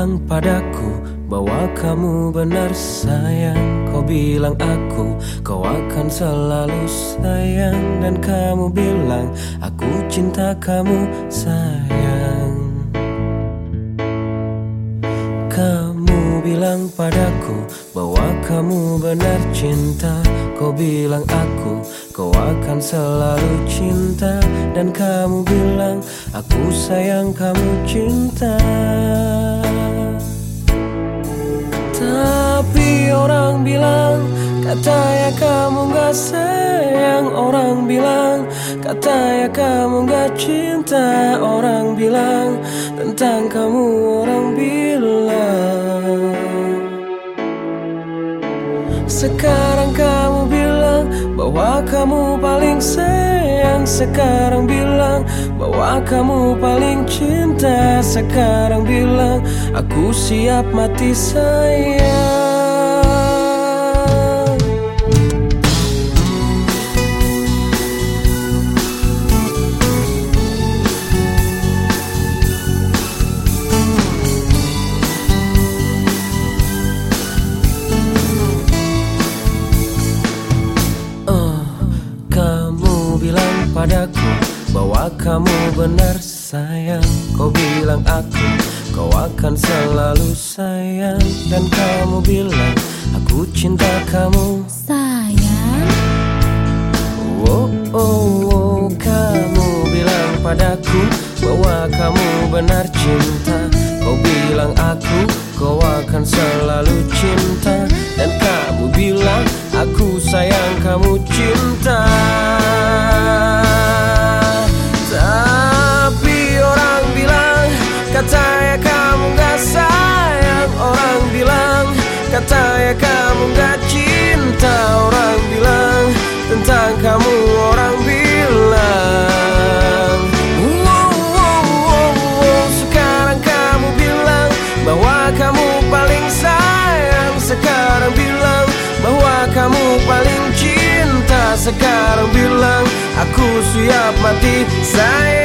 bilang padaku bahwa kamu benar sayang. Kau bilang aku kau akan selalu sayang. Dan kamu bilang aku cinta kamu sayang. Kamu bilang padaku bahwa kamu benar cinta. Kau bilang aku kau akan selalu cinta. Dan kamu bilang aku sayang kamu cinta Katanya kamu gak sayang Orang bilang. Katanya kamu gak cinta Orang bilang. Tentang kamu orang bilang. Sekarang kamu bilang Bahwa kamu paling sayang. Sekarang bilang Bahwa kamu paling cinta. Sekarang bilang Aku siap mati sayang padaku bahwa kamu benar sayang. Kau bilang aku kau akan selalu sayang. Dan kamu bilang aku cinta kamu. Sayang, Oh, oh, oh, kamu bilang padaku bahwa kamu benar cinta. Kau bilang aku kau akan selalu sekarang bilang aku siap mati. Saya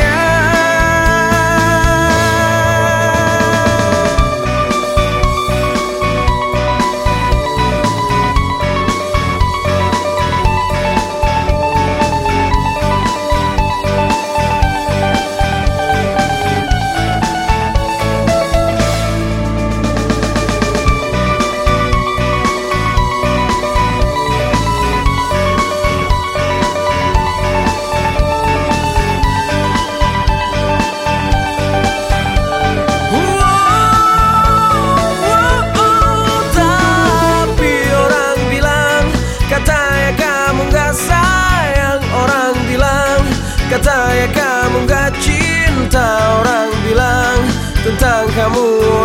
kamu gak sayang Orang bilang. Katanya kamu gak cinta Orang bilang Tentang kamu.